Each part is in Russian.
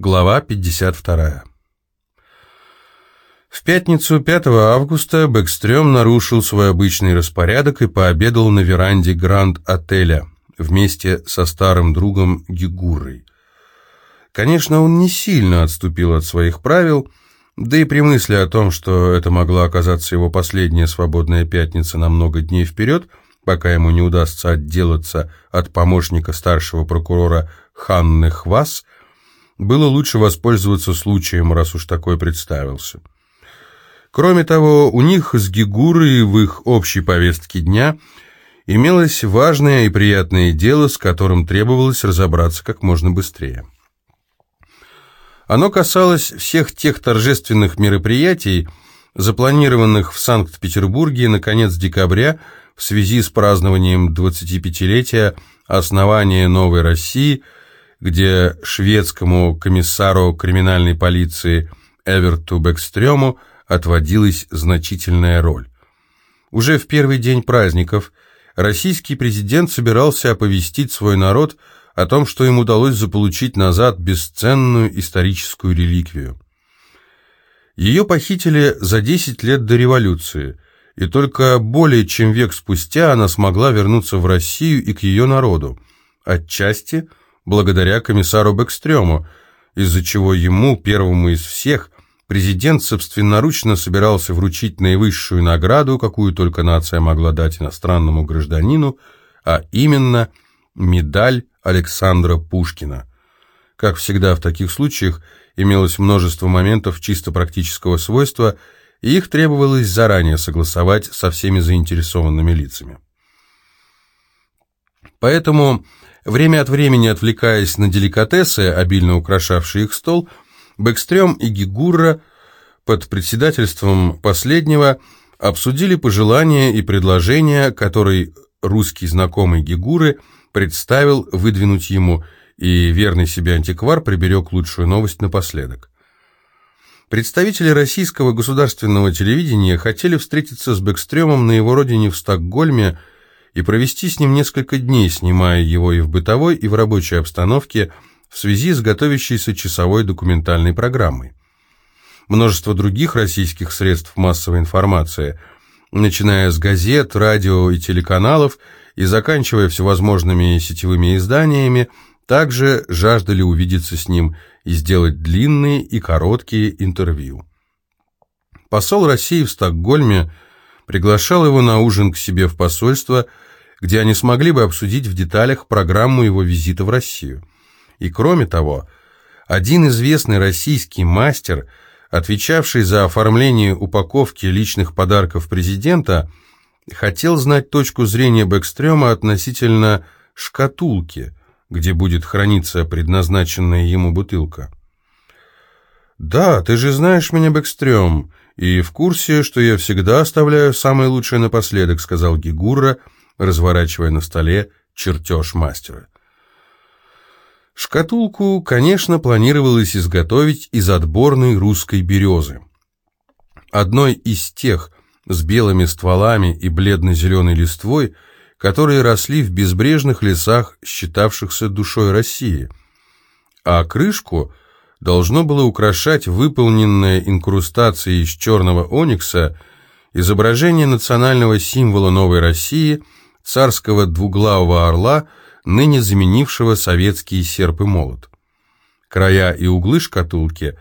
Глава 52. В пятницу 5 августа Бэкстрём нарушил свой обычный распорядок и пообедал на веранде Гранд-отеля вместе со старым другом Гигурой. Конечно, он не сильно отступил от своих правил, да и при мысли о том, что это могла оказаться его последняя свободная пятница на много дней вперед, пока ему не удастся отделаться от помощника старшего прокурора Ханны Хвас – было лучше воспользоваться случаем, раз уж такой представился. Кроме того, у них с Гигурой в их общей повестке дня имелось важное и приятное дело, с которым требовалось разобраться как можно быстрее. Оно касалось всех тех торжественных мероприятий, запланированных в Санкт-Петербурге на конец декабря в связи с празднованием 25-летия основания Новой России – где шведскому комиссару криминальной полиции Эверту Бекстрему отводилась значительная роль. Уже в первый день праздников российский президент собирался оповестить свой народ о том, что им удалось заполучить назад бесценную историческую реликвию. Ее похитили за 10 лет до революции, и только более чем век спустя она смогла вернуться в Россию и к ее народу, отчасти – благодаря комиссару Бэкстрёму, из-за чего ему, первому из всех, президент собственноручно собирался вручить наивысшую награду, какую только нация могла дать иностранному гражданину, а именно медаль Александра Пушкина. Как всегда в таких случаях, имелось множество моментов чисто практического свойства, и их требовалось заранее согласовать со всеми заинтересованными лицами. Поэтому Время от времени отвлекаясь на деликатесы, обильно украшавшие их стол, Бэкстрём и Гигурра под председательством последнего обсудили пожелания и предложения, которые русский знакомый Гигуры представил выдвинуть ему, и верный себе антиквар приберег лучшую новость напоследок. Представители российского государственного телевидения хотели встретиться с Бэкстрёмом на его родине в Стокгольме и провести с ним несколько дней, снимая его и в бытовой, и в рабочей обстановке в связи с готовящейся часовой документальной программой. Множество других российских средств массовой информации, начиная с газет, радио и телеканалов и заканчивая всевозможными сетевыми изданиями, также жаждали увидеться с ним и сделать длинные и короткие интервью. Посол России в Стокгольме приглашал его на ужин к себе в посольство – где они смогли бы обсудить в деталях программу его визита в Россию. И кроме того, один известный российский мастер, отвечавший за оформление упаковки личных подарков президента, хотел знать точку зрения Бэкстрёма относительно шкатулки, где будет храниться предназначенная ему бутылка. «Да, ты же знаешь меня, Бэкстрём, и в курсе, что я всегда оставляю самое лучшее напоследок», сказал Гигура, — разворачивая на столе чертеж мастера. Шкатулку, конечно, планировалось изготовить из отборной русской березы. Одной из тех с белыми стволами и бледно-зеленой листвой, которые росли в безбрежных лесах, считавшихся душой России. А крышку должно было украшать выполненная инкрустацией из черного оникса изображение национального символа новой России – царского двуглавого орла, ныне заменившего советский серп и молот. Края и углы шкатулки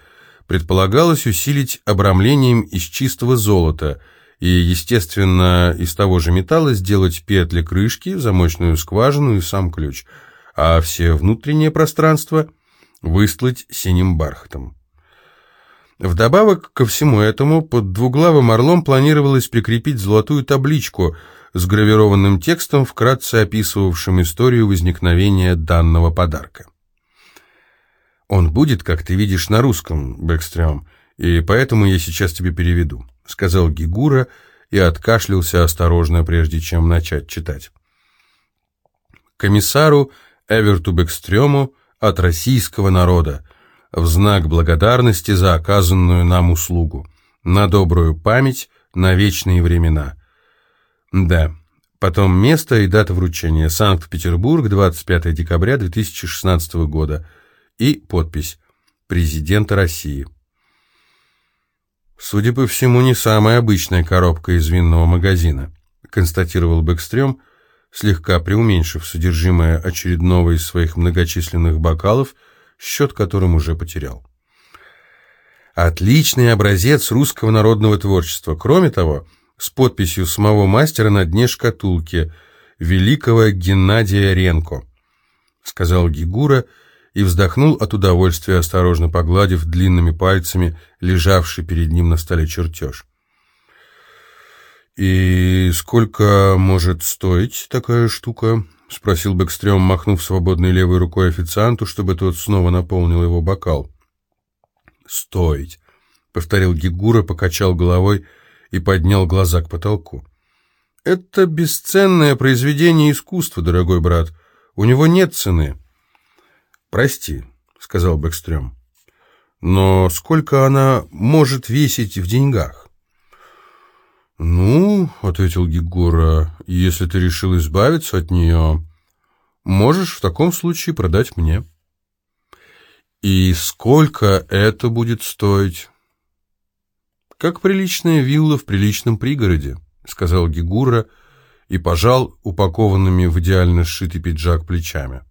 предполагалось усилить обрамлением из чистого золота и, естественно, из того же металла сделать петли крышки, замочную скважину и сам ключ, а все внутреннее пространство выстлать синим бархатом. Вдобавок ко всему этому под двуглавым орлом планировалось прикрепить золотую табличку – с гравированным текстом, вкратце описывавшим историю возникновения данного подарка. «Он будет, как ты видишь, на русском, Бэкстрём, и поэтому я сейчас тебе переведу», — сказал Гигура и откашлялся осторожно, прежде чем начать читать. Комиссару Эверту Бэкстрёму от российского народа в знак благодарности за оказанную нам услугу, на добрую память, на вечные времена. Да. Потом место и дата вручения. Санкт-Петербург, 25 декабря 2016 года. И подпись. президента России. «Судя по всему, не самая обычная коробка из винного магазина», констатировал Бэкстрём, слегка преуменьшив содержимое очередного из своих многочисленных бокалов, счет которым уже потерял. Отличный образец русского народного творчества. Кроме того, с подписью самого мастера на дне шкатулки великого Геннадия Ренко, сказал Гигура и вздохнул от удовольствия, осторожно погладив длинными пальцами лежавший перед ним на столе чертеж. «И сколько может стоить такая штука?» — спросил Бэкстрём, махнув свободной левой рукой официанту, чтобы тот снова наполнил его бокал. «Стоить», — повторил Гигура, покачал головой и поднял глаза к потолку. «Это бесценное произведение искусства, дорогой брат. У него нет цены». «Прости», — сказал Бэкстрём. «Но сколько она может весить в деньгах?» «Ну, — ответил Гигора, — если ты решил избавиться от нее, можешь в таком случае продать мне». «И сколько это будет стоить?» «Как приличная вилла в приличном пригороде», — сказал Гигура и пожал упакованными в идеально сшитый пиджак плечами.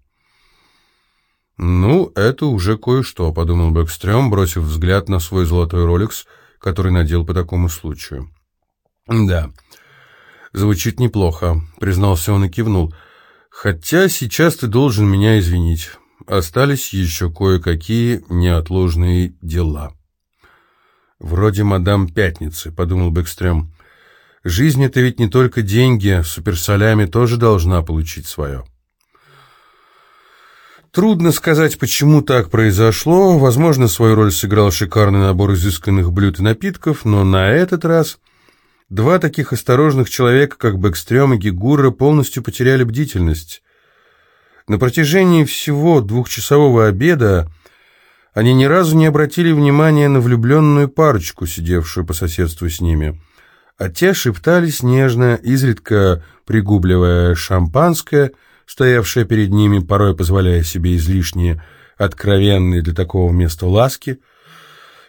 «Ну, это уже кое-что», — подумал Бэкстрём, бросив взгляд на свой золотой роликс, который надел по такому случаю. «Да, звучит неплохо», — признался он и кивнул. «Хотя сейчас ты должен меня извинить. Остались еще кое-какие неотложные дела». «Вроде мадам Пятницы», — подумал Бэкстрём. «Жизнь — это ведь не только деньги, суперсолями тоже должна получить свое». Трудно сказать, почему так произошло. Возможно, свою роль сыграл шикарный набор изысканных блюд и напитков, но на этот раз Два таких осторожных человека, как Бэкстрём и Гигура, полностью потеряли бдительность. На протяжении всего двухчасового обеда они ни разу не обратили внимания на влюбленную парочку, сидевшую по соседству с ними. А те шептались нежно, изредка пригубливая шампанское, стоявшее перед ними, порой позволяя себе излишние, откровенные для такого места ласки –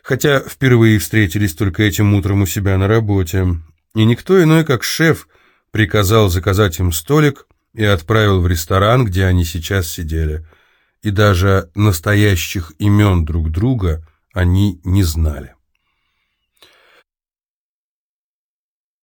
хотя впервые встретились только этим утром у себя на работе, и никто иной, как шеф, приказал заказать им столик и отправил в ресторан, где они сейчас сидели. И даже настоящих имен друг друга они не знали.